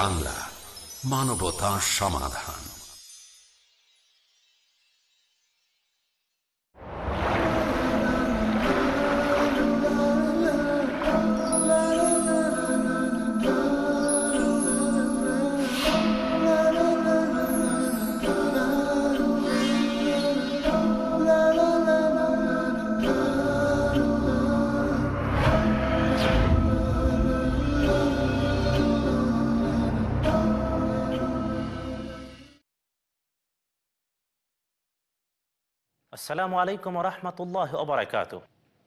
বাংলা মানবতা সমাধান। আসসালামু আলাইকুম রহমতুল্লাহ ওবরাকাত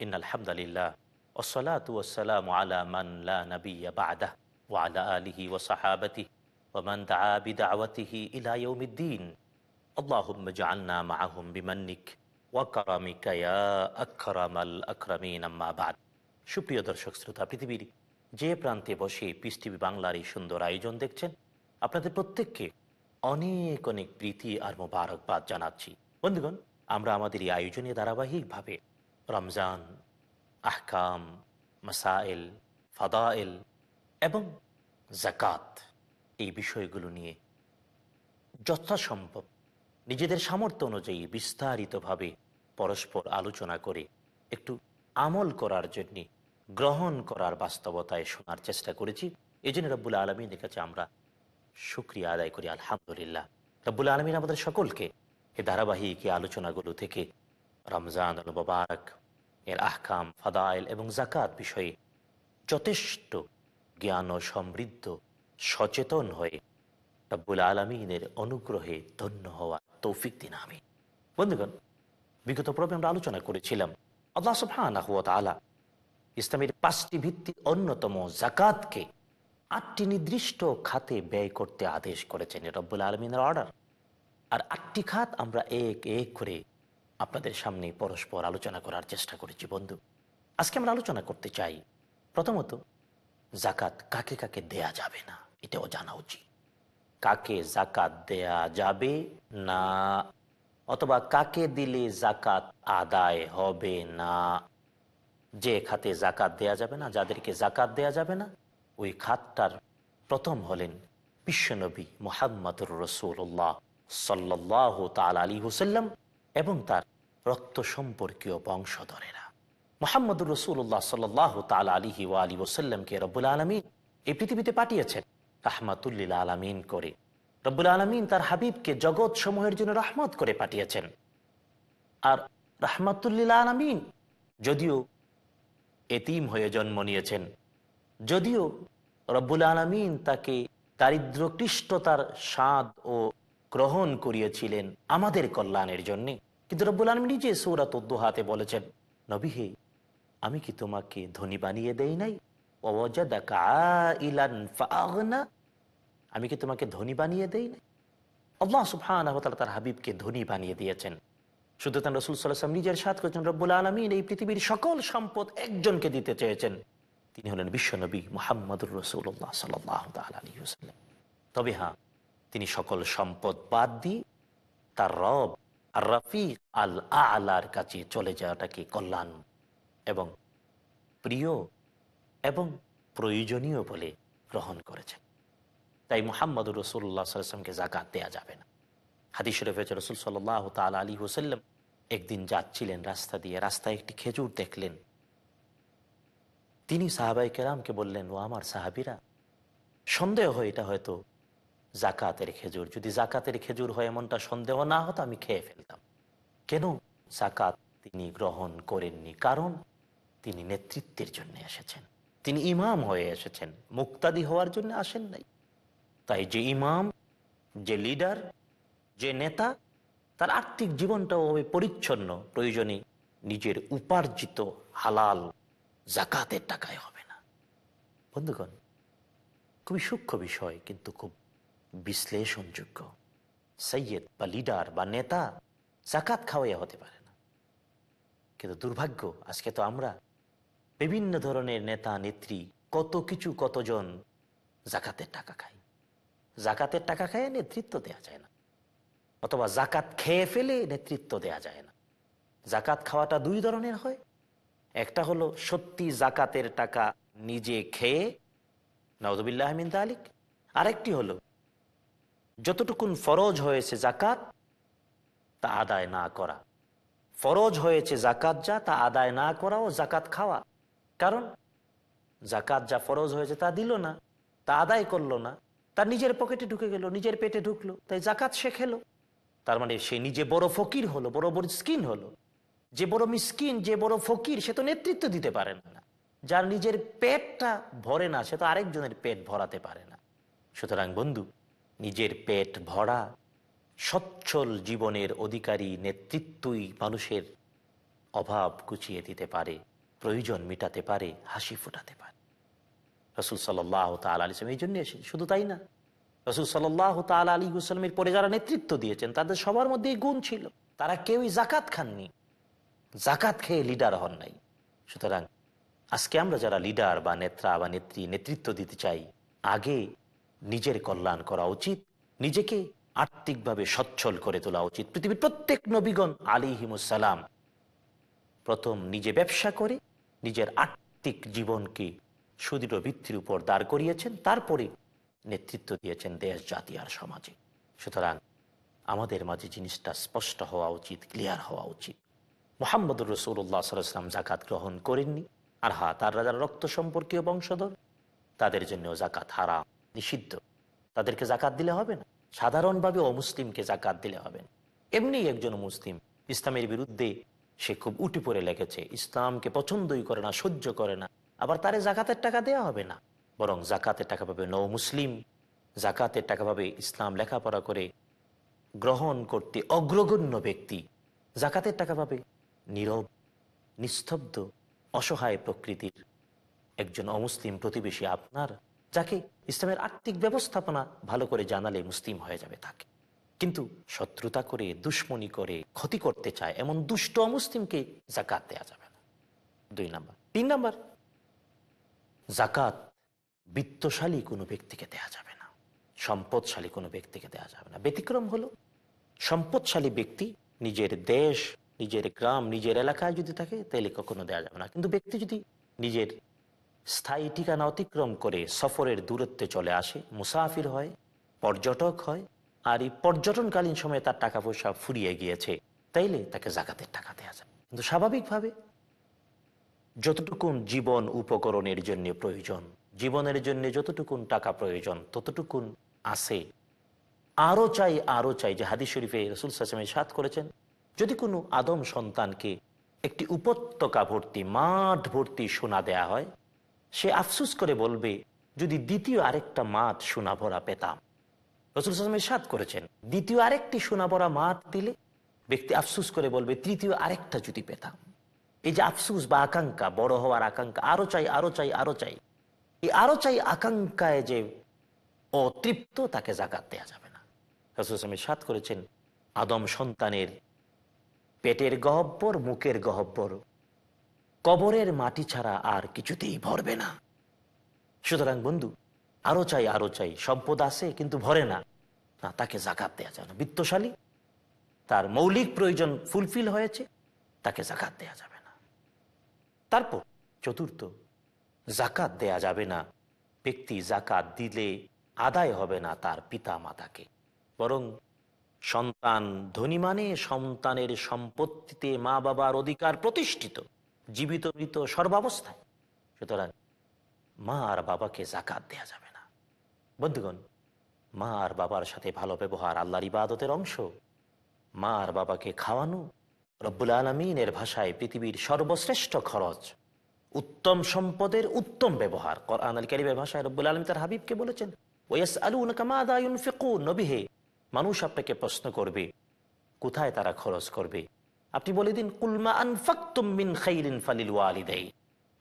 ইন আলহামদুলিল্লাহ ওসলাত ওসালাম আলা মান লা নবিয়া বাদা ওয়ালা আলিহি ওসাহাবতি ওমান দাআ বিদাওয়াতিহি ইলা ইয়াউমিদ্দিন اللهم اجعلنا معهم بمنك وكرمك يا أكرم الأكرمين أما بعد সুপ্রিয় দর্শক শ্রোতা পৃথিবীর যে প্রান্তে বসে পিস টিভি বাংলার এই সুন্দর আয়োজন দেখছেন আপনাদের প্রত্যেককে অনেক অনেক প্রীতি আর মোবারকবাদ জানাচ্ছি বন্ধুগণ আমরা আমাদের এই আয়োজনে ধারাবাহিকভাবে রমজান, আহকাম, মাসাইল, ফাদাইল এবং জাকাত এই বিষয়গুলো নিয়ে যথাসম্ভব নিজেদের সামর্থ্য অনুযায়ী বিস্তারিতভাবে পরস্পর আলোচনা করে একটু আমল করার জন্য, গ্রহণ করার বাস্তবতায় শোনার চেষ্টা করেছি। এই জন্য রব্বুল আলমিনের কাছে আমরা সুক্রিয়া আদায় করি, আলহামদুলিল্লাহ। রব্বুল আলমিন আমাদের সকলকে এই ধারাবাহিক এই আলোচনাগুলো থেকে রমজান আল এর আহকাম, ফাদাইল এবং জাকাত বিষয়ে যথেষ্ট জ্ঞান ও সমৃদ্ধ, সচেতন হয়ে রব্বুল আলমিনের অনুগ্রহে ধন্য হওয়া তৌফিক দিন আমি বন্ধুগণ, বিগত পর্বে আমরা আলোচনা করেছিলাম, আল্লাহ তাআলা ইসলামের পাঁচটি ভিত্তিক অন্যতম জাকাতকে আটটি নির্দিষ্ট খাতে ব্যয় করতে আদেশ করেছেন রব্বুল আলমিনের অর্ডার। আর আটটি খাত আমরা এক এক করে আপনাদের সামনে পরস্পর আলোচনা করার চেষ্টা করেছি, বন্ধু। আজকে আমরা আলোচনা করতে চাই, প্রথমত, জাকাত কাকে কাকে দেয়া যাবে না, এটাও জানা উচিত। কাকে জাকাত দেয়া যাবে না, অথবা কাকে দিলে জাকাত আদায় হবে না? যে খাতে জাকাত দেয়া যাবে না, যাদেরকে জাকাত দেয়া যাবে না, ওই খাতটার প্রথম হলেন বিশ্বনবী মোহাম্মদুর রসুল্লাহ সাল্লাহ তাল আলী হুসাল্লাম এবং তার রক্ত সম্পর্কীয় বংশধরেরা। মোহাম্মদুর রসুল্লাহ সাল্লাহ তাল আলিহি ও আলী ওসাল্লামকে রব্বুল আলমিন এই পৃথিবীতে পাঠিয়েছেন। রাহমাতুল্লিল আলমিন করে। রব্বুল আলমিন তার হাবিবকে জগৎ সমূহের জন্য রহমত করে পাঠিয়েছেন। আর রাহমাতুল্লিল আলমিন যদিও এতিম হয়ে জন্ম নিয়েছেন, যদিও রব্বুল আলমিন তাকে দারিদ্রকৃষ্টতার স্বাদ ও গ্রহণ করিয়েছিলেন আমাদের কল্যাণের জন্য। কিন্তু রব্বুল আলম নিজে সৌরাত হাতে বলেছেন, নবী হে, আমি কি তোমাকে ধনী বানিয়ে দেই নাই? আমি কি তোমাকে ধনী বানিয়ে দেই নাই? আল্লাহ সুফান তার হাবিবকে ধনী বানিয়ে দিয়েছেন। শুধু তার রসুল সাল্লাম নিজের সাথ করেছেন, রব্বুল আলমিন এই পৃথিবীর সকল সম্পদ একজনকে দিতে চেয়েছেন। তিনি হলেন বিশ্বনবী মোহাম্মদুর রসুল্লাহ সাল্লাম তবে হ্যাঁ তিনি সকল সম্পদ বাদ দিয়ে তার রব আর রফিক আল আলার কাছে চলে যাওয়াটাকে কল্যাণ এবং প্রিয় এবং প্রয়োজনীয় বলে গ্রহণ করেছেন। তাই মোহাম্মদুর রসুল্লাহ সাল্লামকে জাকাত দেওয়া যাবে না। হাদিস শরীফ রসুল সাল্লাহ তাল আলী হুসাল্লাম একদিন যাচ্ছিলেন রাস্তা দিয়ে, রাস্তায় একটি খেজুর দেখলেন। তিনি সাহাবাই কেরামকে বললেন, ও আমার সাহাবিরা, সন্দেহ হয় এটা হয়তো জাকাতের খেজুর। যদি জাকাতের খেজুর হয় এমনটা সন্দেহ না হতো, আমি খেয়ে ফেলতাম। কেন? জাকাত তিনি গ্রহণ করেননি। কারণ তিনি নেতৃত্বের জন্য এসেছেন। তিনি ইমাম হয়ে এসেছেন। মুক্তাদি হওয়ার জন্য আসেন নাই। তাই যে ইমাম, যে লিডার, যে নেতা, তার আর্থিক জীবনটাও হবে পরিচ্ছন্ন, প্রয়োজনে নিজের উপার্জিত হালাল জাকাতের টাকায় হবে না। বন্ধুগণ, খুবই সূক্ষ্ম বিষয়, কিন্তু খুব বিশ্লেষণযোগ্য। সৈয়দ, বা লিডার বা নেতা জাকাত খাওয়াইয়া হতে পারে না। কিন্তু দুর্ভাগ্য, আজকে তো আমরা বিভিন্ন ধরনের নেতা, নেত্রী, কত কিছু, কতজন জাকাতের টাকা খাই। জাকাতের টাকা খাইয়ে নেতৃত্ব দেওয়া যায় না। অথবা জাকাত খেয়ে ফেলে নেতৃত্ব দেয়া যায় না। জাকাত খাওয়াটা দুই ধরনের হয়। একটা হলো সত্যি জাকাতের টাকা নিজে খেয়ে নওদবিল্লাহমিন আলিক আরেকটি হলো যতটুকুন ফরজ হয়েছে জাকাত তা আদায় না করা। ফরজ হয়েছে জাকাত যা, তা আদায় না করা ও জাকাত খাওয়া। কারণ জাকাত যা ফরজ হয়েছে তা দিল না, তা আদায় করল না তার নিজের পকেটে ঢুকে গেল, নিজের পেটে ঢুকলো, তাই জাকাত সে খেলো। তার মানে সে নিজে বড় ফকির হলো, বড় বড় স্কিন হলো। যে বড় মিসকিন, যে বড় ফকির, সে তো নেতৃত্ব দিতে পারে না। যার নিজের পেটটা ভরে না, সে তো আরেকজনের পেট ভরাতে পারে না। সুতরাং বন্ধু নিজের পেট ভরা, সচ্ছল জীবনের অধিকারী নেতৃত্বই মানুষের অভাব গুছিয়ে দিতে পারে, প্রয়োজন মিটাতে পারে, হাসি ফোটাতে পারে। রসুল সাল্লাহ তাল আলিসাম এই জন্য এসে শুধু তাই না। রসুল সাল্লাহ তাল আলী হুসলামের পরে যারা নেতৃত্ব দিয়েছেন, তাদের সবার মধ্যে গুণ ছিল। তারা কেউই জাকাত খাননি। জাকাত খেয়ে লিডার হন নাই। সুতরাং আজকে আমরা যারা লিডার বা নেত্রা বা নেত্রী, নেতৃত্ব দিতে চাই, আগে নিজের কল্যাণ করা উচিত, নিজেকে আর্থিকভাবে সচ্ছল করে তোলা উচিত। পৃথিবীর প্রত্যেক নবীগণ আলী হিমুসালাম প্রথম নিজে ব্যবসা করে, নিজের আর্থিক জীবনকে সুদৃঢ় ভিত্তির উপর দাঁড় করিয়েছেন, তারপরে নেতৃত্ব দিয়েছেন দেশ, জাতি আর সমাজে। সুতরাং আমাদের মাঝে জিনিসটা স্পষ্ট হওয়া উচিত, ক্লিয়ার হওয়া উচিত। মোহাম্মদুর রসুল্লাহ সাল্লাম জাকাত গ্রহণ করেননি। আর হা তার রাজার রক্ত সম্পর্কীয় বংশধর, তাদের জন্য জাকাত হারাম। নিষিদ্ধ। তাদেরকে জাকাত দিলে হবে না। সাধারণভাবে অমুসলিমকে জাকাত দিলে হবে না। এমনি একজন মুসলিম ইসলামের বিরুদ্ধে সে খুব উঠে পড়ে লেগেছে। ইসলামকে পছন্দই করে না, সহ্য করে না। আবার তারে জাকাতের টাকা দেওয়া হবে না। বরং জাকাতের টাকা পাবে নৌ মুসলিম। জাকাতের টাকা পাবে ইসলাম লেখাপড়া করে গ্রহণ করতে অগ্রগণ্য ব্যক্তি। জাকাতের টাকা পাবে নীরব, নিস্তব্ধ, অসহায় প্রকৃতির একজন অমুসলিম প্রতিবেশী। আপনার যাকে ইসলামের আর্থিক ব্যবস্থাপনা ভালো করে জানালে মুসলিম হয়ে যাবে তাকে। কিন্তু শত্রুতা করে, দুশ্মনী করে, ক্ষতি করতে চায় এমন দুষ্ট অমুসলিমকে জাকাত দেওয়া যাবে না। দুই নাম্বার। তিন নাম্বার জাকাত বিত্তশালী কোনো ব্যক্তিকে দেয়া যাবে না। সম্পদশালী কোনো ব্যক্তিকে দেয়া যাবে না। ব্যতিক্রম হলো, সম্পদশালী ব্যক্তি নিজের দেশ, নিজের গ্রাম, নিজের এলাকায় যদি থাকে, তাহলে কখনো দেওয়া যাবে না। কিন্তু ব্যক্তি যদি নিজের স্থায়ী ঠিকানা অতিক্রম করে সফরের দূরত্বে চলে আসে, মুসাফির হয়, পর্যটক হয়, আর এই পর্যটনকালীন সময়ে তার টাকা পয়সা ফুরিয়ে গিয়েছে। তাইলে তাকে জাকাতের টাকা দেওয়া যায়। কিন্তু স্বাভাবিকভাবে যতটুকুন জীবন উপকরণের জন্য প্রয়োজন, জীবনের জন্য যতটুকুন টাকা প্রয়োজন, ততটুকুন আছে। আরও চাই আরও চাই, যে হাদিস শরীফে রসুল সাসমের সাত করেছেন, যদি কোনো আদম সন্তানকে একটি উপত্যকা ভর্তি, মাঠ ভর্তি সোনা দেয়া হয় সে আফসুস করে বলবে, যদি দ্বিতীয় আরেকটা মাত সোনা ভরা পেতাম। রসুল সাসমের সাত করেছেন, দ্বিতীয় আরেকটি সোনা ভরা মাঠ দিলে? ব্যক্তি আফসুস করে বলবে, তৃতীয় আরেকটা যদি পেতাম। এই যে আফসুস বা আকাঙ্ক্ষা, বড় হওয়ার আকাঙ্ক্ষা, আরও চাই আরও চাই আরও চাই, এই আরও চাই আকাঙ্ক্ষায় যে অতৃপ্ত, তাকে জাকাত দেওয়া যাবে না। রসুল রসুলামের সাত করেছেন, আদম সন্তানের পেটের গহব্বর, মুখের গহব্বর কবরের মাটি ছাড়া আর কিছুতেই ভরবে না। সুতরাং বন্ধু, আরও চাই আরও চাই, সম্পদ আছে কিন্তু ভরে না। না, তাকে জাকাত দেওয়া যাবে না। বিত্তশালী, তার মৌলিক প্রয়োজন ফুলফিল হয়েছে, তাকে জাকাত দেয়া যাবে না। তারপর চতুর্থ, জাকাত দেয়া যাবে না। ব্যক্তি জাকাত দিলে আদায় হবে না তার পিতা মাতাকে বরং সন্তান ধনী মানে সন্তানের সম্পত্তিতে মা বাবার অধিকার প্রতিষ্ঠিত। জীবিত মৃত সর্বাবস্থায়। সুতরাং মা আর বাবাকে জাকাত দেয়া যাবে না। বন্ধুগণ, মা আর বাবার সাথে ভালো ব্যবহার আল্লাহর ইবাদতের অংশ। মা আর বাবাকে খাওয়ানো রব্বুল আলমিনের ভাষায় পৃথিবীর সর্বশ্রেষ্ঠ খরচ। উত্তম সম্পদের উত্তম ব্যবহার। কারিমের ভাষায় রব্বুল আলম তার হাবিবকে বলেছেন ওয়াস আলু নবিহে মানুষ আপনাকে প্রশ্ন করবে, কোথায় তারা খরচ করবে? আপনি বলে দিন কুলমা আনফাক্তুম মিন খাইরিন ফালিল ওয়ালিদাই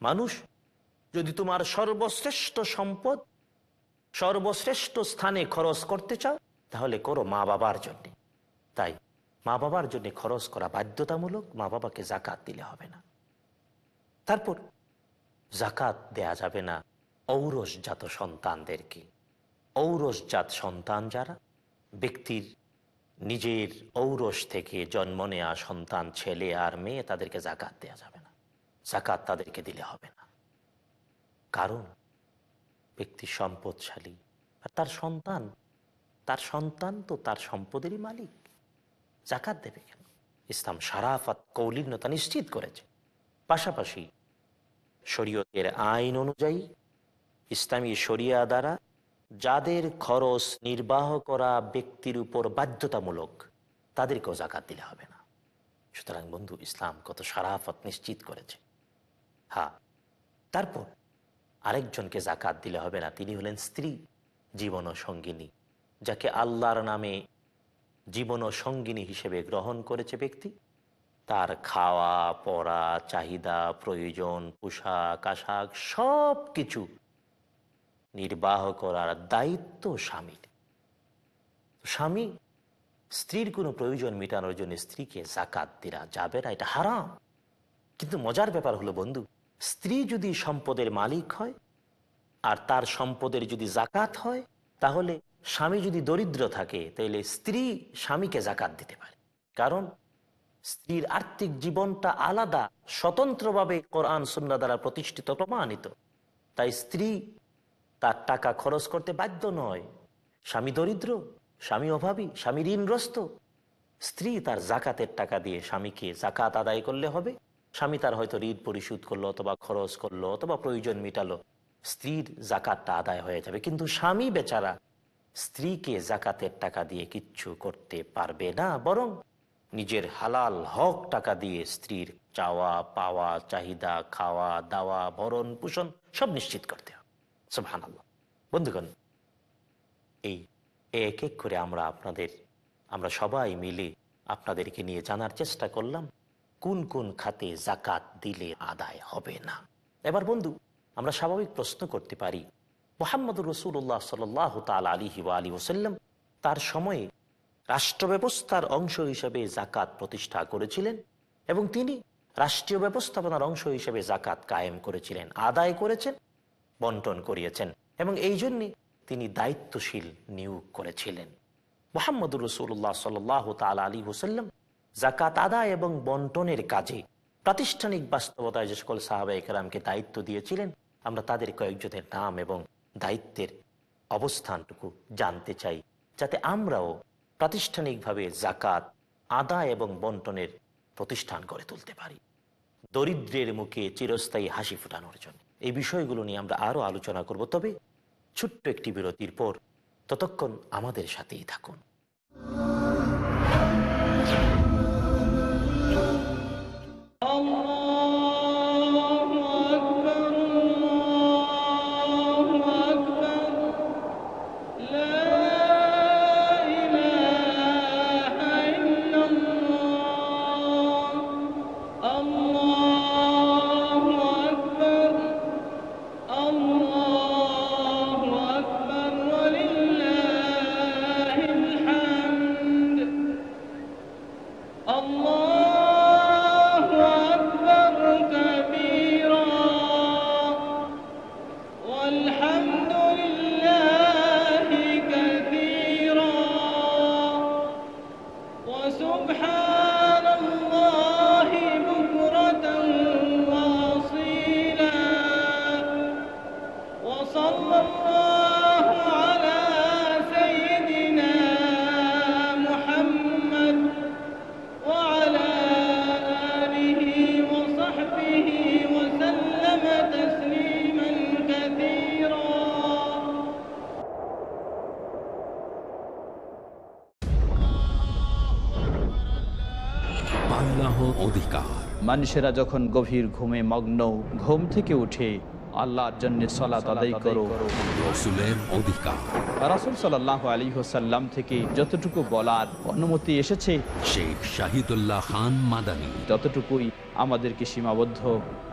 মানুষ, যদি তোমার সর্বশ্রেষ্ঠ সম্পদ সর্বশ্রেষ্ঠ স্থানে খরচ করতে চাও, তাহলে করো মা বাবার জন্য। তাই মা বাবার জন্য খরচ করা বাধ্যতামূলক মা বাবাকে জাকাত দিলে হবে না। তারপর জাকাত দেয়া যাবে না ঔরসজাত সন্তানদেরকে। ঔরসজাত সন্তান যারা, ব্যক্তির নিজের ঔরস থেকে জন্ম নেয়া সন্তান, ছেলে আর মেয়ে তাদেরকে জাকাত দেয়া যাবে না। জাকাত তাদেরকে দিলে হবে না। কারণ? ব্যক্তি সম্পদশালী। আর তার সন্তান? তার সন্তান তো তার সম্পদেরই মালিক। জাকাত দেবে কেন? ইসলাম সারাফাত কৌলিন্যতা নিশ্চিত করেছে। পাশাপাশি শরীয়তের আইন অনুযায়ী ইসলামী শরিয়া দ্বারা যাদের খরচ নির্বাহ করা ব্যক্তির উপর বাধ্যতামূলক, তাদেরকেও জাকাত দিলে হবে না। সুতরাং বন্ধু, ইসলাম কত সারাফত নিশ্চিত করেছে। হ্যাঁ তারপর আরেকজনকে জাকাত দিলে হবে না, তিনি হলেন স্ত্রী, জীবন সঙ্গিনী, যাকে আল্লাহর নামে জীবন সঙ্গিনী হিসেবে গ্রহণ করেছে ব্যক্তি। তার খাওয়া, পড়া, চাহিদা, প্রয়োজন, পোশাক, আশাক সব কিছু নির্বাহ করার দায়িত্ব স্বামীর। স্বামী, স্ত্রীর কোনো প্রয়োজন মেটানোর জন্য স্ত্রীকে জাকাত দেওয়া যাবে না, এটা হারাম। কিন্তু মজার ব্যাপার হলো বন্ধু, স্ত্রী যদি সম্পদের মালিক হয় আর তার সম্পদের যদি জাকাত হয়, তাহলে স্বামী যদি দরিদ্র থাকে, তাহলে স্ত্রী স্বামীকে জাকাত দিতে পারে। কারণ স্ত্রীর আর্থিক জীবনটা আলাদা, স্বতন্ত্রভাবে কোরআন সুন্না দ্বারা প্রতিষ্ঠিত, প্রমাণিত। তাই স্ত্রী তার টাকা খরচ করতে বাধ্য নয়। স্বামী দরিদ্র, স্বামী অভাবী, স্বামী ঋণগ্রস্ত। স্ত্রী তার জাকাতের টাকা দিয়ে স্বামীকে জাকাত আদায় করলে হবে। স্বামী তার হয়তো ঋণ পরিশোধ করল অথবা খরচ করল অথবা প্রয়োজন মিটালো। স্ত্রীর জাকাতটা আদায় হয়ে যাবে। কিন্তু স্বামী বেচারা স্ত্রীকে জাকাতের টাকা দিয়ে কিচ্ছু করতে পারবে না। বরং নিজের হালাল হক টাকা দিয়ে স্ত্রীর চাওয়া পাওয়া চাহিদা খাওয়া দাওয়া ভরণ পোষণ সব নিশ্চিত করতে হবে। সব হানাল্লাহ বন্ধুগণ, এই এক এক করে আমরা আপনাদের, আমরা সবাই মিলে আপনাদেরকে নিয়ে জানার চেষ্টা করলাম, কোন কোন খাতে জাকাত দিলে আদায় হবে না। এবার বন্ধু, আমরা স্বাভাবিক প্রশ্ন করতে পারি, মোহাম্মদুর রসুল্লাহ সাল তাল আলিহি আলী ওসাল্লাম তার সময়ে রাষ্ট্র ব্যবস্থার অংশ হিসেবে জাকাত প্রতিষ্ঠা করেছিলেন এবং তিনি রাষ্ট্রীয় ব্যবস্থাপনার অংশ হিসেবে জাকাত কায়েম করেছিলেন, আদায় করেছেন। বন্টন করিয়েছেন এবং এই জন্যে তিনি দায়িত্বশীল নিয়োগ করেছিলেন। মোহাম্মদুর রসুল্লাহ সাল তাল আলী হুসাল্লাম জাকাত আদায় এবং বন্টনের কাজে প্রাতিষ্ঠানিক বাস্তবতায় যে সকল সাহাবা একরামকে দায়িত্ব দিয়েছিলেন, আমরা তাদের কয়েকজনের নাম এবং দায়িত্বের অবস্থানটুকু জানতে চাই, যাতে আমরাও প্রাতিষ্ঠানিকভাবে জাকাত আদায় এবং বন্টনের প্রতিষ্ঠান গড়ে তুলতে পারি। দরিদ্রের মুখে চিরস্থায়ী হাসি ফুটানোর জন্য। এই বিষয়গুলো নিয়ে আমরা আরও আলোচনা করব। তবে ছোট্ট একটি বিরতির পর ততক্ষণ আমাদের সাথেই থাকুন। মানুষেরা যখন গভীর ঘুমে মগ্ন ঘুম থেকে উঠে আল্লাহর জন্য সলাত আদায় করো। রাসুল সাল্লাহ আলী হোসাল্লাম থেকে যতটুকু বলার অনুমতি এসেছে শেখ শাহিদুল্লাহ খান মাদানী। ততটুকুই আমাদেরকে সীমাবদ্ধ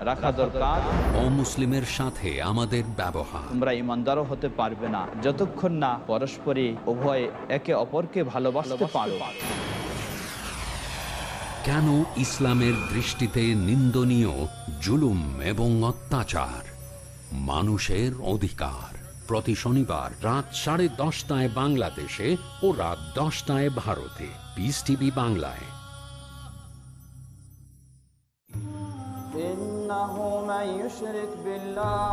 রাখা দরকার অমুসলিমের সাথে আমাদের ব্যবহার। তোমরা ইমানদারও হতে পারবে না যতক্ষণ না পরস্পরে উভয়ে একে অপরকে ভালোবাসতে পারো। কেন ইসলামের দৃষ্টিতে নিন্দনীয় জুলুম এবং অত্যাচার মানুষের অধিকার প্রতি শনিবার রাত সাড়ে দশটায় বাংলাদেশে ও রাত দশটায় ভারতে পিস টিভি বাংলায় إنهم ومن يشرك بالله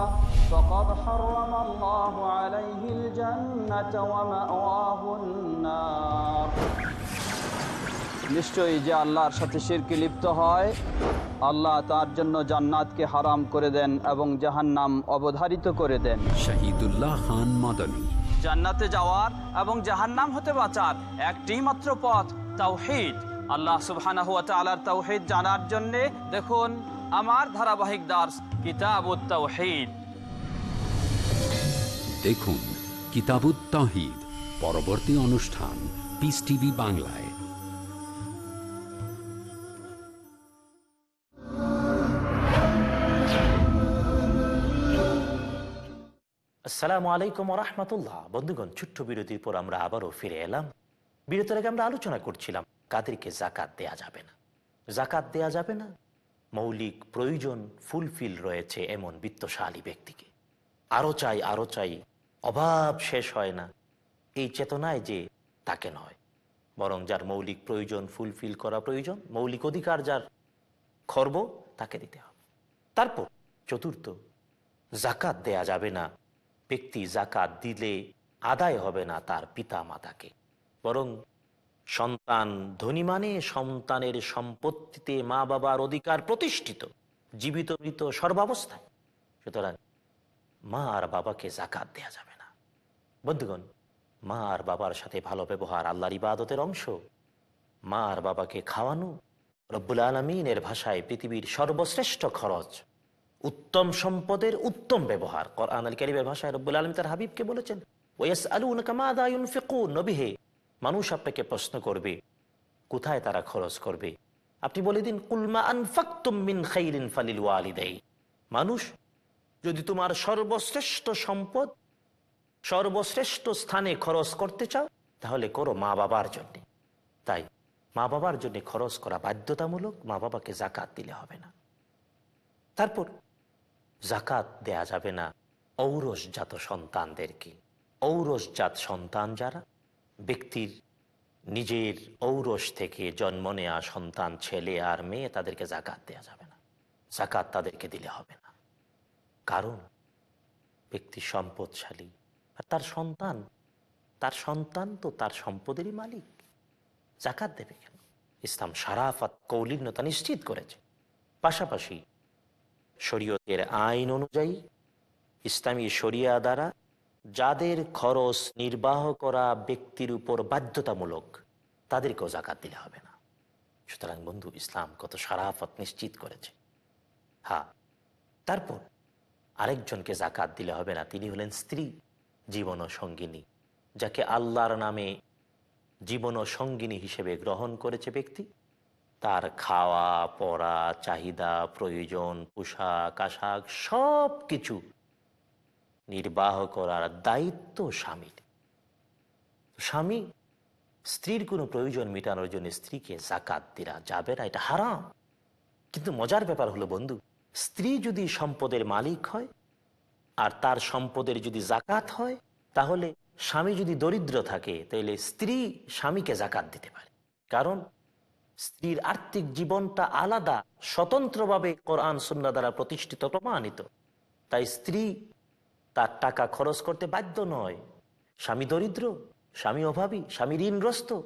فقد حرم الله عليه الجنة ومأواه النار নিশ্চয়ই যে আল্লাহর সাথে শিরকে লিপ্ত হয় আল্লাহ তার জন্য জান্নাতকে হারাম করে দেন এবং জাহান্নাম অবধারিত করে দেন। শহীদুল্লাহ খান মাদানী। জান্নাতে যাওয়ার এবং জাহান্নাম হতে বাঁচার একটি মাত্র পথ তাওহীদ। আল্লাহ সুবহানাহু ওয়া তাআলার তাওহীদ জানার জন্য দেখুন আমার ধারাবাহিক দাস কিতাবুত তাওহীদ। দেখুন কিতাবুত তাহিদ পরবর্তী অনুষ্ঠান পিস টিভি বাংলায়। আসসালামু আলাইকুম রহমতুল্লাহ। বন্ধুগণ, ছোট্ট বিরতির পর আমরা আবারও ফিরে এলাম। বিরতির আগে আমরা আলোচনা করছিলাম, কাদেরকে জাকাত দেয়া যাবে না? জাকাত দেয়া যাবে না? মৌলিক প্রয়োজন ফুলফিল রয়েছে এমন বিত্তশালী ব্যক্তিকে। আরও চাই আরও চাই, অভাব শেষ হয় না। এই চেতনায় যে তাকে নয়। বরং যার মৌলিক প্রয়োজন ফুলফিল করা প্রয়োজন, মৌলিক অধিকার যার খর্ব, তাকে দিতে হবে। তারপর, চতুর্থ, জাকাত দেয়া যাবে না ব্যক্তি জাকাত দিলে আদায় হবে না তার পিতা মাতাকে বরং সন্তান ধনী মানে সন্তানের সম্পত্তিতে মা বাবার অধিকার প্রতিষ্ঠিত, জীবিত মৃত সর্বাবস্থায়। সুতরাং মা আর বাবাকে জাকাত দেয়া যাবে না। বন্ধুগণ, মা আর বাবার সাথে ভালো ব্যবহার আল্লাহর ইবাদতের অংশ। মা আর বাবাকে খাওয়ানো রব্বুল আলমিনের ভাষায় পৃথিবীর সর্বশ্রেষ্ঠ খরচ। উত্তম সম্পদের উত্তম ব্যবহার। আল ভাষায় রব্বুল তার হাবিবকে বলেছেন কামাদায়ুন নবিহে মানুষ আপনাকে প্রশ্ন করবে, কোথায় তারা খরচ করবে? আপনি বলে দিন কুলমা খাইরিন ফালিল মানুষ যদি তোমার সর্বশ্রেষ্ঠ সম্পদ সর্বশ্রেষ্ঠ স্থানে খরচ করতে চাও, তাহলে করো মা বাবার জন্য। তাই মা বাবার জন্য খরচ করা বাধ্যতামূলক মা বাবাকে জাকাত দিলে হবে না। তারপর জাকাত দেয়া যাবে না। ঔরসজাত সন্তানদেরকে ঔরসজাত সন্তান যারা? ব্যক্তির নিজের ঔরস থেকে জন্ম নেয়া সন্তান, ছেলে আর মেয়ে তাদেরকে জাকাত দেয়া যাবে না। জাকাত তাদেরকে দিলে হবে না। কারণ? ব্যক্তি সম্পদশালী। আর তার সন্তান? তার সন্তান তো তার সম্পদেরই মালিক। জাকাত দেবে কেন? ইসলাম সারাফাত কৌলিন্যতা নিশ্চিত করেছে। পাশাপাশি শরীয়তের আইন অনুযায়ী ইসলামী শরিয়া দ্বারা যাদের খরচ নির্বাহ করা ব্যক্তির উপর বাধ্যতামূলক, তাদেরকেও জাকাত দিলে হবে না। সুতরাং বন্ধু, ইসলাম কত সারাফত নিশ্চিত করেছে। হ্যাঁ তারপর আরেকজনকে জাকাত দিলে হবে না, তিনি হলেন স্ত্রী, জীবন সঙ্গিনী, যাকে আল্লাহর নামে জীবন সঙ্গিনী হিসেবে গ্রহণ করেছে ব্যক্তি। তার খাওয়া, পড়া, চাহিদা, প্রয়োজন, পোশাক, আশাক সব কিছু নির্বাহ করার দায়িত্ব স্বামীর। স্বামী, স্ত্রীর কোনো প্রয়োজন মেটানোর জন্য স্ত্রীকে জাকাত দেওয়া যাবে না, এটা হারাম। কিন্তু মজার ব্যাপার হলো বন্ধু, স্ত্রী যদি সম্পদের মালিক হয় আর তার সম্পদের যদি জাকাত হয়, তাহলে স্বামী যদি দরিদ্র থাকে, তাহলে স্ত্রী স্বামীকে জাকাত দিতে পারে। কারণ স্ত্রীর আর্থিক জীবনটা আলাদা, স্বতন্ত্রভাবে কোরআন সুন্না দ্বারা প্রতিষ্ঠিত, প্রমাণিত। তাই স্ত্রী তার টাকা খরচ করতে বাধ্য নয়। স্বামী দরিদ্র, স্বামী অভাবী, স্বামী ঋণগ্রস্ত।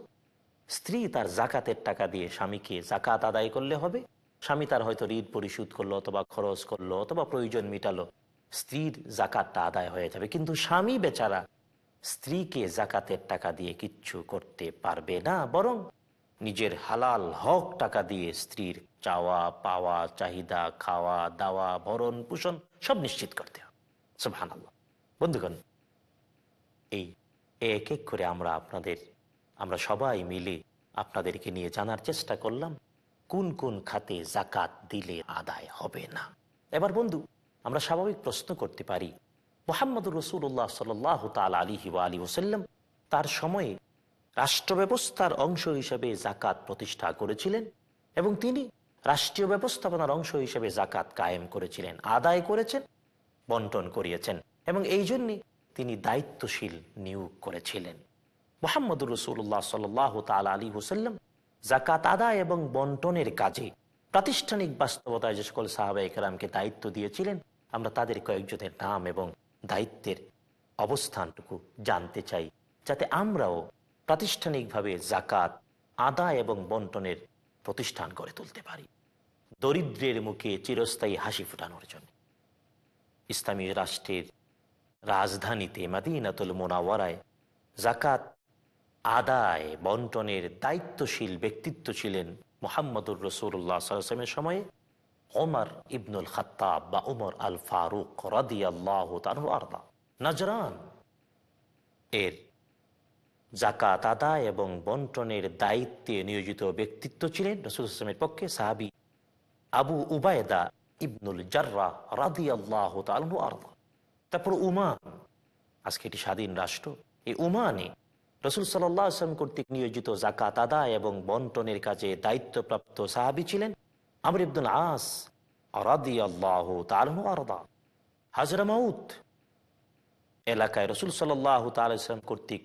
স্ত্রী তার জাকাতের টাকা দিয়ে স্বামীকে জাকাত আদায় করলে হবে। স্বামী তার হয়তো ঋণ পরিশোধ করল অথবা খরচ করল অথবা প্রয়োজন মিটালো। স্ত্রীর জাকাতটা আদায় হয়ে যাবে। কিন্তু স্বামী বেচারা স্ত্রীকে জাকাতের টাকা দিয়ে কিচ্ছু করতে পারবে না। বরং নিজের হালাল হক টাকা দিয়ে স্ত্রীর চাওয়া, পাওয়া, চাহিদা, খাওয়া, দাওয়া, ভরণ, পোষণ সব নিশ্চিত করতে হবে। বন্ধুগণ, এই এক এক করে আমরা আপনাদের, আমরা সবাই মিলে আপনাদেরকে নিয়ে জানার চেষ্টা করলাম, কোন কোন খাতে জাকাত দিলে আদায় হবে না। এবার বন্ধু, আমরা স্বাভাবিক প্রশ্ন করতে পারি, মোহাম্মদুর রসুল্লাহ সাল তাল আলিহি আলী ওসাল্লাম তার সময়ে রাষ্ট্র ব্যবস্থার অংশ হিসেবে জাকাত প্রতিষ্ঠা করেছিলেন এবং তিনি রাষ্ট্রীয় ব্যবস্থাপনার অংশ হিসেবে জাকাত কায়েম করেছিলেন, আদায় করেছেন, বন্টন করিয়েছেন এবং এই জন্যে তিনি দায়িত্বশীল নিয়োগ করেছিলেন। মোহাম্মদুর রসুল্লাহ সাল তাল আলী হুসাল্লাম জাকাত আদায় এবং বন্টনের কাজে প্রাতিষ্ঠানিক বাস্তবতায় যে সকল সাহাবা একরামকে দায়িত্ব দিয়েছিলেন, আমরা তাদের কয়েকজনের নাম এবং দায়িত্বের অবস্থানটুকু জানতে চাই, যাতে আমরাও প্রাতিষ্ঠানিকভাবে জাকাত আদায় এবং বন্টনের প্রতিষ্ঠান গড়ে তুলতে পারি। দরিদ্রের মুখে চিরস্থায়ী হাসি ফুটানোর জন্য। ইসলামী রাষ্ট্রের রাজধানীতে মাদিনাতুল মোনাওয়ারায় জাকাত আদায়, বন্টনের দায়িত্বশীল ব্যক্তিত্ব ছিলেন মোহাম্মদুর রসুল্লাহ সাল্লামের সময়ে ওমর ইবনুল খাত্তাব বা ওমর আল ফারুক রাদি আল্লাহ আর্দা। নজরান। এর জাকাত আদায় এবং বন্টনের দায়িত্বে নিয়োজিত ব্যক্তিত্ব ছিলেন রসুল আসলামের পক্ষে সাহাবি আবু উবায়দা ইবনুল জার্রা রাদি আল্লাহ তারপর উমান আজকে এটি স্বাধীন রাষ্ট্র। এই উমানে রসুল সাল্লাম কর্তৃক নিয়োজিত জাকাত আদায় এবং বন্টনের কাজে দায়িত্বপ্রাপ্ত সাহাবি ছিলেন আমর ইবদুল আস রাদি আল্লাহ তালু আরদা। হাজরামাউত এলাকায় রসুল সাল্লাহ তালাম কর্তৃক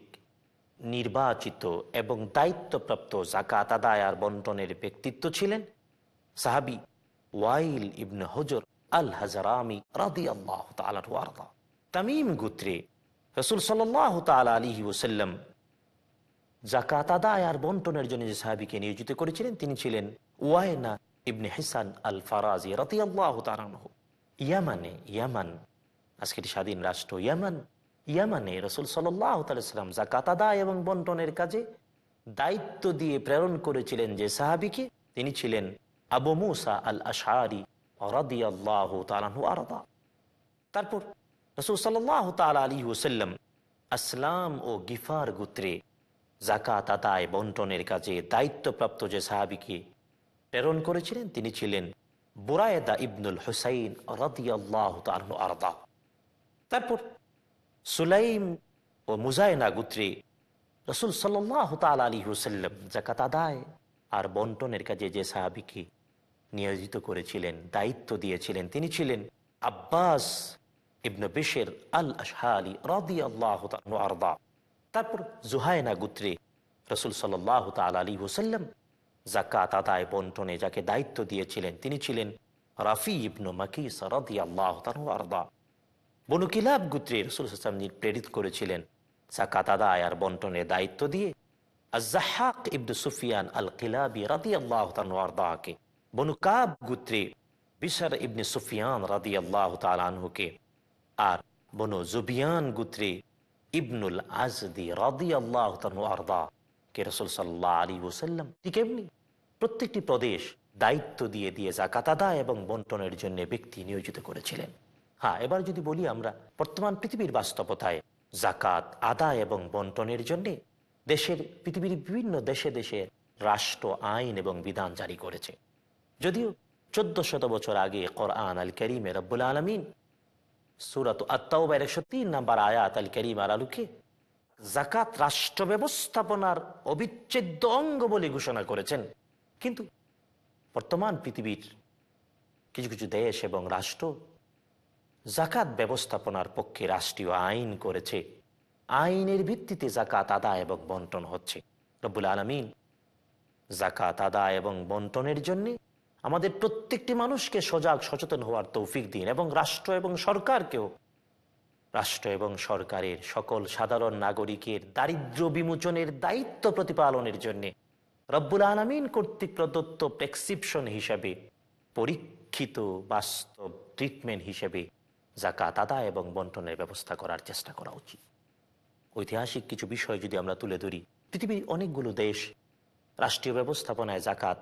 নির্বাচিত এবং দায়িত্বপ্রাপ্ত জাকাত আদায় আর বন্টনের ব্যক্তিত্ব ছিলেন সাহাবি ওয়াইল ইবন হজর আল হাজারামি রাদি আল্লাহ তালু তামিম গুত্রে রসুল সাল্লাহ তাল আলী ওসাল্লাম জাকাত আদায় আর বন্টনের জন্য যে সাহাবিকে নিয়োজিত করেছিলেন, তিনি ছিলেন ওয়ায়না ইবনে হিসান আল ফারাজি রতি আল্লাহ ইয়ামানে, ইয়ামান আজকে এটি স্বাধীন রাষ্ট্র ইয়ামান। ইয়ামানে রসুল সাল্লাহ তালাম জাকাত আদায় এবং বন্টনের কাজে দায়িত্ব দিয়ে প্রেরণ করেছিলেন যে সাহাবিকে তিনি ছিলেন আবু মুসা আল আশারি আরদা। তারপর রসুল সাল্লাহ তাল আলী ওসাল্লাম আসলাম ও গিফার গুত্রে জাকাত আদায়, বন্টনের কাজে দায়িত্বপ্রাপ্ত যে সাহাবিকে প্রেরণ করেছিলেন, তিনি ছিলেন বুরায়দা ইবনুল হুসাইন রদিয়াল্লাহ আরদা। তারপর সুলাইম ও মুজায়না গুত্রে রসুল সাল্লাহ তাল আলী হুসাল্লাম জাকাত আদায় আর বন্টনের কাজে যে সাহাবিকে নিয়োজিত করেছিলেন, দায়িত্ব দিয়েছিলেন, তিনি ছিলেন আব্বাস ইবনু বিশের আল আশহালি রদি আল্লাহ তারপর জুহায়না গুত্রে রসুল সাল্লাহ তাল আলী হুসাল্লাম জাকাত আদায়, বন্টনে যাকে দায়িত্ব দিয়েছিলেন, তিনি ছিলেন রাফি ইবনু মাকিস রদি আল্লাহ আরদা। বনু কিলাব গুত্রে রসুল হাসাম প্রেরিত করেছিলেন সাকাতাদা আদায় আর বন্টনের দায়িত্ব দিয়ে আজাহাক ইবদু সুফিয়ান আল কিলাবি রাদি আল্লাহ আরদাকে বনু কাব গুত্রে বিশার ইবনে সুফিয়ান রাদি আল্লাহ তালহুকে আর বনু জুবিয়ান গুত্রে ইবনুল আজদি রাদি আল্লাহ আরদা কে রসুল সাল্লাহ আলী ওসাল্লাম ঠিক এমনি প্রত্যেকটি প্রদেশ দায়িত্ব দিয়ে দিয়ে জাকাত এবং বন্টনের জন্য ব্যক্তি নিয়োজিত করেছিলেন। হ্যাঁ এবার যদি বলি আমরা, বর্তমান পৃথিবীর বাস্তবতায় জাকাত, আদায় এবং বন্টনের জন্য দেশের, পৃথিবীর বিভিন্ন দেশে দেশে রাষ্ট্র, আইন এবং বিধান জারি করেছে। যদিও চোদ্দ শত বছর আগে কোরআন আল করিমে রব্বুল আলমিন সুরাত আত্মাউবার একশো তিন নাম্বার আয়াত আল করিম আর আলুকে জাকাত রাষ্ট্র ব্যবস্থাপনার অবিচ্ছেদ্য অঙ্গ বলে ঘোষণা করেছেন। কিন্তু বর্তমান পৃথিবীর কিছু কিছু দেশ এবং রাষ্ট্র জাকাত ব্যবস্থাপনার পক্ষে রাষ্ট্রীয় আইন করেছে। আইনের ভিত্তিতে জাকাত আদায় এবং বন্টন হচ্ছে। রব্বুল আলমিন জাকাত আদায় এবং বন্টনের জন্যে আমাদের প্রত্যেকটি মানুষকে সজাগ, সচেতন হওয়ার তৌফিক দিন এবং রাষ্ট্র এবং সরকারকেও, রাষ্ট্র এবং সরকারের সকল সাধারণ নাগরিকের দারিদ্র বিমোচনের দায়িত্ব প্রতিপালনের জন্যে রব্বুল আলমিন কর্তৃক প্রদত্ত প্রেসক্রিপশন হিসাবে, পরীক্ষিত বাস্তব ট্রিটমেন্ট হিসেবে জাকাত আদায় এবং বন্টনের ব্যবস্থা করার চেষ্টা করা উচিত। ঐতিহাসিক কিছু বিষয় যদি আমরা তুলে ধরি, পৃথিবীর অনেকগুলো দেশ রাষ্ট্রীয় ব্যবস্থাপনায় জাকাত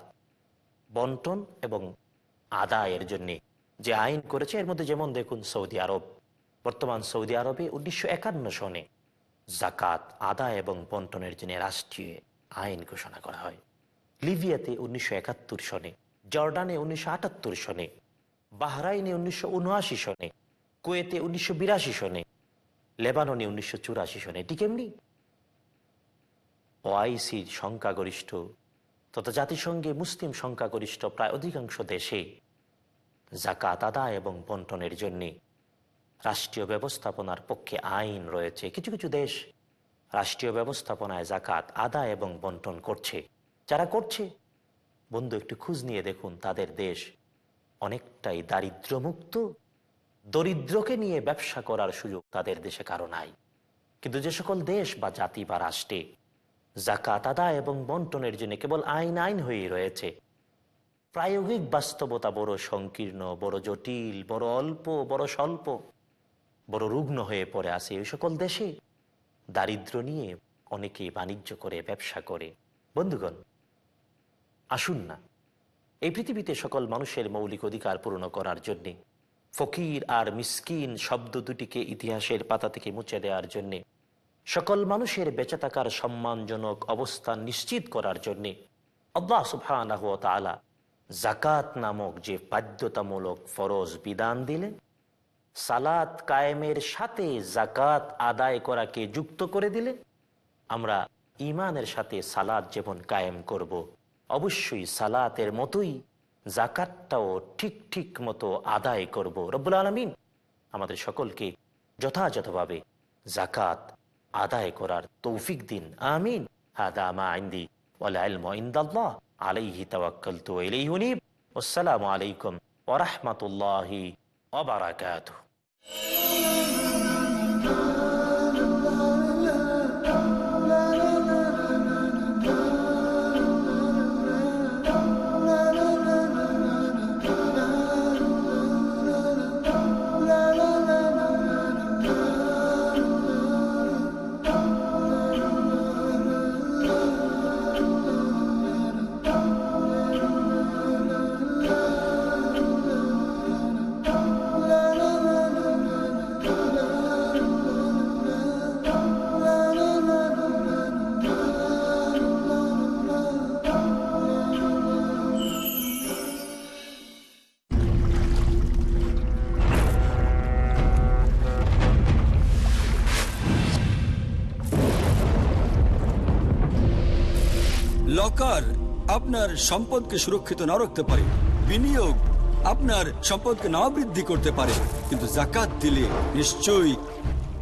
বন্টন এবং আদায়ের জন্যে যে আইন করেছে, এর মধ্যে যেমন দেখুন সৌদি আরব। বর্তমান সৌদি আরবে উনিশশো একান্ন সনে জাকাত আদায় এবং বন্টনের জন্য রাষ্ট্রীয় আইন ঘোষণা করা হয়। লিবিয়াতে উনিশশো একাত্তর সনে, জর্ডানে উনিশশো আটাত্তর সনে, বাহরাইনে উনিশশো উনআশি সনে কুয়েতে উনিশশো বিরাশি সনে, লেবাননে উনিশশো চুরাশি সনে, এটি কেমনি? ওআইসির সংখ্যাগরিষ্ঠ তথা জাতিসংঘে মুসলিম সংখ্যাগরিষ্ঠ প্রায় অধিকাংশ দেশে জাকাত আদায় এবং বন্টনের জন্যে রাষ্ট্রীয় ব্যবস্থাপনার পক্ষে আইন রয়েছে। কিছু কিছু দেশ রাষ্ট্রীয় ব্যবস্থাপনায় জাকাত আদায় এবং বন্টন করছে। যারা করছে? বন্ধু, একটু খোঁজ নিয়ে দেখুন, তাদের দেশ অনেকটাই দারিদ্র্যমুক্ত দরিদ্রকে নিয়ে ব্যবসা করার সুযোগ তাদের দেশে কারও নাই। কিন্তু যে সকল দেশ বা জাতি বা রাষ্ট্রে জাকাত আদায় এবং বন্টনের জন্য কেবল আইন আইন হয়ে রয়েছে। প্রায়োগিক বাস্তবতা বড় সংকীর্ণ, বড় জটিল, বড় অল্প, বড় স্বল্প, বড় রুগ্ন হয়ে পড়ে আছে ওই সকল দেশে। দারিদ্র নিয়ে অনেকেই বাণিজ্য করে, ব্যবসা করে। বন্ধুগণ, আসুন না, এই পৃথিবীতে সকল মানুষের মৌলিক অধিকার পূর্ণ করার জন্যে ফকির আর মিসকিন শব্দ দুটিকে ইতিহাসের পাতা থেকে মুছে দেওয়ার জন্যে, সকল মানুষের বেঁচে থাকার সম্মানজনক অবস্থান নিশ্চিত করার জন্যে আল্লাহ ওয়া জাকাত নামক যে বাধ্যতামূলক ফরজ বিধান দিলেন, সালাত কায়েমের সাথে জাকাত আদায় করাকে যুক্ত করে দিলে আমরা ইমানের সাথে সালাত যেমন কায়েম করব। অবশ্যই সালাতের মতোই জাকাতটাও ঠিক ঠিক মতো আদায় করব। রব্বুল আলমিন আমাদের সকলকে যথাযথভাবে জাকাত আদায় করার তৌফিক দিন। আমিন। হাদা মা আইন্দি ওয়াল ইলমু ইনদাল্লাহ। আলাইহি তাওয়াক্কালতু ওয়া ইলাইহি উনীব। আসসালামু আলাইকুম ওয়া রাহমাতুল্লাহি ওয়া লকার আপনার সম্পদকে সুরক্ষিত না রাখতে পারে। বিনিয়োগ আপনার সম্পদকে না বৃদ্ধি করতে পারে। কিন্তু জাকাত দিলে নিশ্চয়ই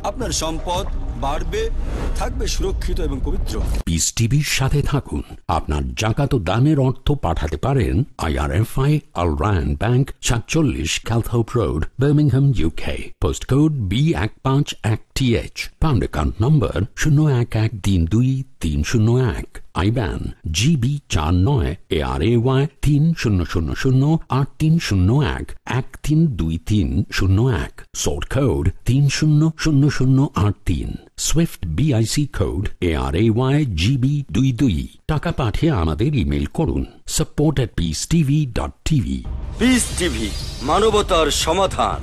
আপনার সম্পদ বাড়বে, থাকবে সুরক্ষিত এবং পবিত্র। পিস টিভির সাথে থাকুন। আপনার জাকাত দানের অর্থ পাঠাতে পারেন আইআরএফআই আল রায়ন ব্যাংক, সাতচল্লিশ Calthorpe road, Birmingham UK post code B এক পাঁচ এক T H pound account number শূন্য এক এক তিন দুই তিন শূন্য এক। আইব্যান জিবি চার নয় এ আর এ ওয়াই তিন শূন্য শূন্য শূন্য আট তিন শূন্য এক এক তিন দুই তিন শূন্য এক। সোর্ট কোড তিন শূন্য শূন্য শূন্য আট তিন। SWIFT BIC code A R A Y GB দুই দুই। টাকা পাঠিয়ে আমাদের ইমেল করুন support at peace TV dot TV peace TV মানবতার সমাধান।